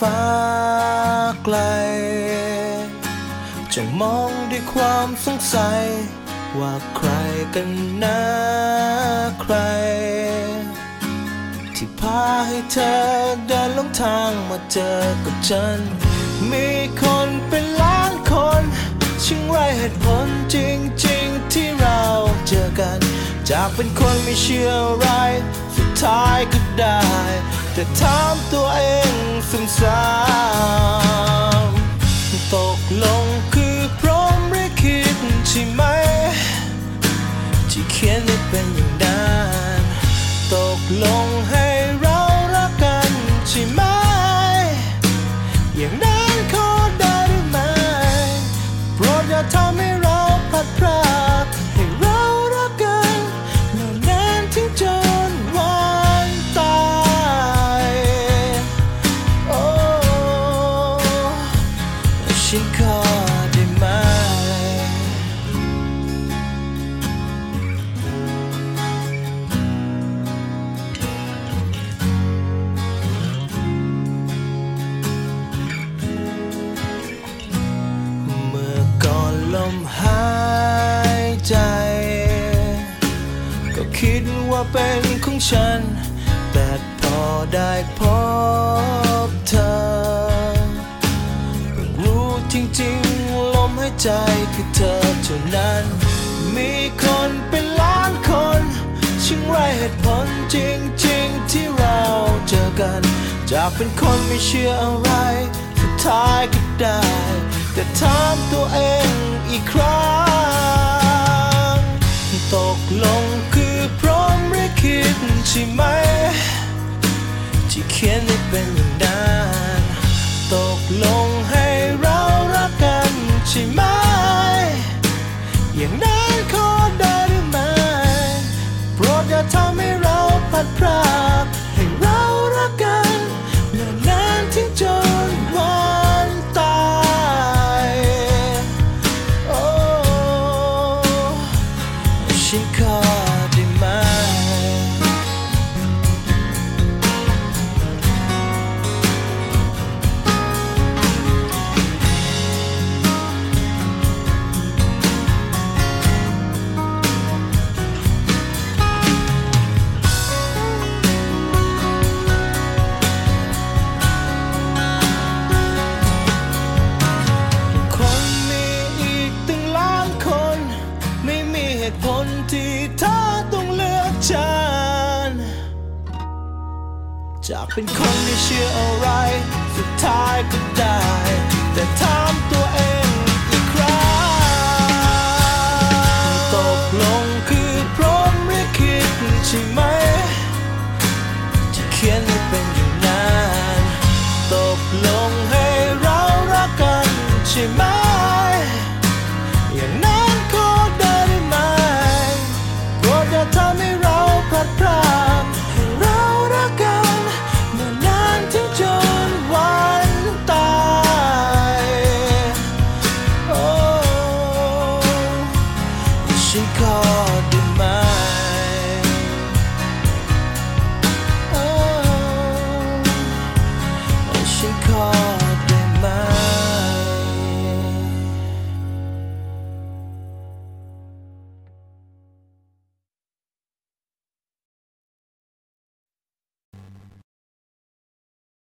ฟ้าไกลจงมองด้วยความสงสัย ว่าใครกันนะใคร ที่พาให้เธอเดินลงทางมาเจอกับฉัน มีคนเป็นล้านคนชิงไรเหตุผลจริงๆ ที่เราเจอกัน จากเป็นคนไม่เชื่ออะไรสุ ท้ายก็ได้ แต่ถามตัวเองซ้ำๆตกลงคือพร้อมหรือคิดใช่ไหม ที่เขียนได้เป็นอย่างนั้นตกลง มหายใจ ก็คิดว่าเป็นของฉัน แต่พอได้พบเธอ รู้จริงๆ ลมหายใจคือเธอเท่านั้น มีคนเป็นล้านคนชิงไรเหตุผลจริงๆ ที่เราเจอกัน จากเป็นคนไม่เชื่ออะไรสุดท้ายก็ได้ แต่ถามตัวเอง อีกครั้ง ตกลงคือพร้อมหรือคิดใช่ไหม ที่เขียนได้เป็นอย่างนั้นตกลงให้เรารักกันใช่ไหม อย่างนั้นขอได้หรือไม่ โปรดอย่าทำให้เราพัดพราก จากเป็นคนที่เชื่ออะไร สุดท้ายก็ได้ แต่ถามตัวเองอีครั้งตกลงคือพร้อมหรือคิดใช่ไหม ที่เขียนเป็นอย่นั้นตกลงให้เรารักกันใช่ไหม should call